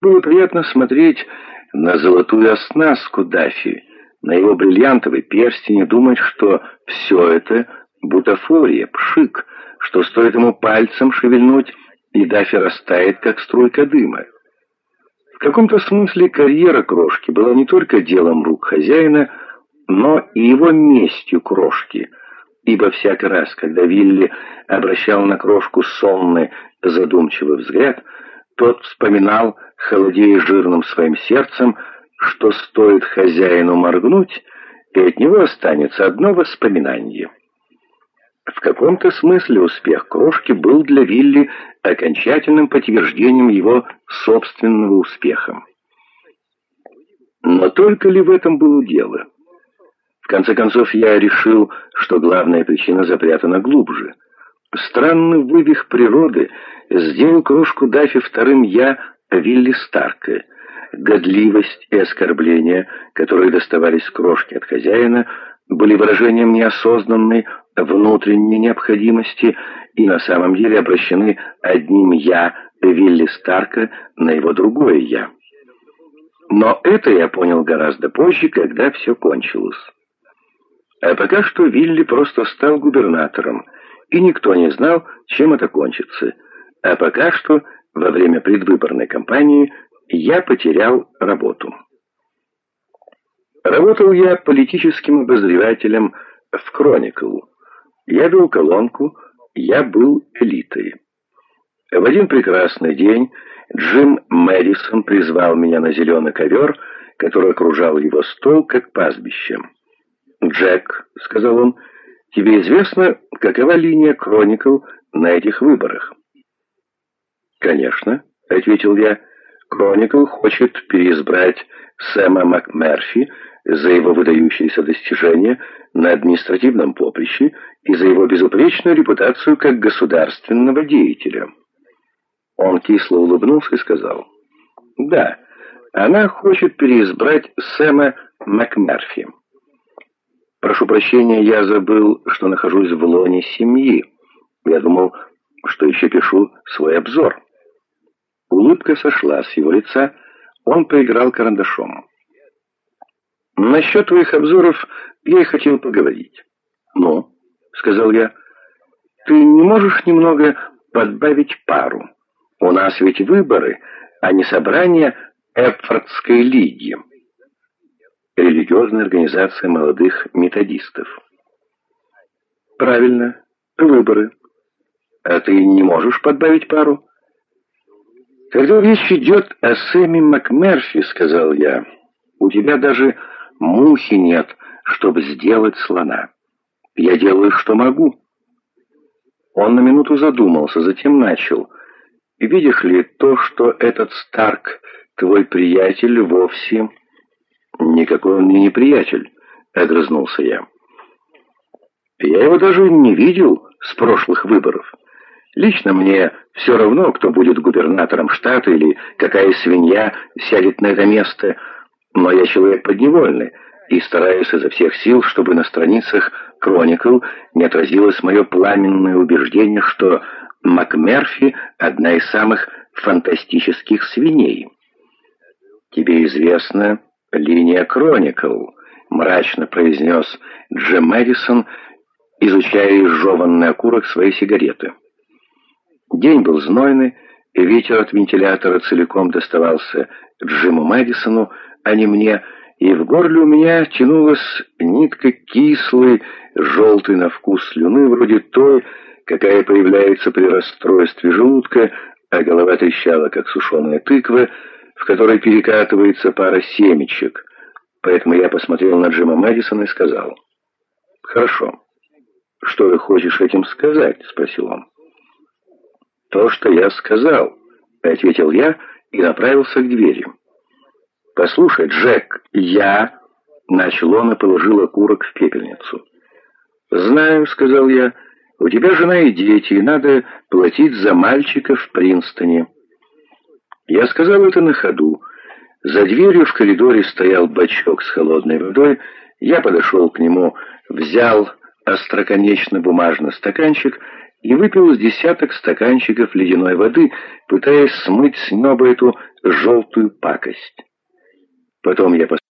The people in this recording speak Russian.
Было приятно смотреть на золотую оснастку Дафи, на его бриллиантовый перстень и думать, что все это бутафория, пшик, что стоит ему пальцем шевельнуть, и Дафи растает, как струйка дыма. В каком-то смысле карьера крошки была не только делом рук хозяина, но и его местью крошки, ибо всякий раз, когда Вилли обращал на крошку сонный, задумчивый взгляд, тот вспоминал, холодея жирным своим сердцем, что стоит хозяину моргнуть, и от него останется одно воспоминание. В каком-то смысле успех крошки был для Вилли окончательным подтверждением его собственного успеха. Но только ли в этом было дело? В конце концов, я решил, что главная причина запрятана глубже. Странный вывих природы сделал крошку Даффи вторым «я» Вилли Старка. Годливость и оскорбления, которые доставались крошке от хозяина, были выражением неосознанной внутренней необходимости и на самом деле обращены одним «я» Вилли Старка на его другое «я». Но это я понял гораздо позже, когда все кончилось. А пока что Вилли просто стал губернатором, и никто не знал, чем это кончится. А пока что, во время предвыборной кампании, я потерял работу. Работал я политическим обозревателем в «Кроникл». Я вел колонку «Я был элитой». В один прекрасный день Джим Мэдисон призвал меня на зеленый ковер, который окружал его стол, как пастбище. «Джек», — сказал он, — «тебе известно, какова линия Кроникл на этих выборах?» «Конечно», — ответил я, — «Кроникл хочет переизбрать Сэма МакМерфи за его выдающиеся достижения на административном поприще и за его безупречную репутацию как государственного деятеля». Он кисло улыбнулся и сказал, «Да, она хочет переизбрать Сэма МакМерфи». «Прошу прощения, я забыл, что нахожусь в лоне семьи. Я думал, что еще пишу свой обзор». Улыбка сошла с его лица, он поиграл карандашом. «Насчет твоих обзоров я и хотел поговорить». «Ну?» — сказал я. «Ты не можешь немного подбавить пару? У нас ведь выборы, а не собрание Эпфордской лиги» религиозная организация молодых методистов. Правильно, выборы. А ты не можешь подбавить пару? Когда речь идет о Сэме МакМерфи, сказал я, у тебя даже мухи нет, чтобы сделать слона. Я делаю, что могу. Он на минуту задумался, затем начал. Видишь ли, то, что этот Старк, твой приятель, вовсе «Никакой он мне не приятель», — огрызнулся я. «Я его даже не видел с прошлых выборов. Лично мне все равно, кто будет губернатором штата или какая свинья сядет на это место, но я человек подневольный» и стараюсь изо всех сил, чтобы на страницах «Кроникл» не отразилось мое пламенное убеждение, что МакМерфи — одна из самых фантастических свиней. Тебе известно, «Линия Кроникл», — мрачно произнес Джем Мэдисон, изучая изжеванный окурок своей сигареты. День был знойный, и ветер от вентилятора целиком доставался Джиму Мэдисону, а не мне, и в горле у меня тянулась нитка кислой, желтой на вкус слюны, вроде той, какая появляется при расстройстве желудка, а голова трещала, как сушеная тыква, в которой перекатывается пара семечек. Поэтому я посмотрел на Джима Мэдисона и сказал, «Хорошо. Что ты хочешь этим сказать?» — спросил он. «То, что я сказал», — ответил я и направился к двери. «Послушай, Джек, я...» — начал он и положил окурок в пепельницу. «Знаю», — сказал я, — «у тебя жена и дети, и надо платить за мальчика в Принстоне». Я сказал это на ходу. За дверью в коридоре стоял бачок с холодной водой. Я подошел к нему, взял остроконечный бумажный стаканчик и выпил с десяток стаканчиков ледяной воды, пытаясь смыть с неба эту желтую пакость. Потом я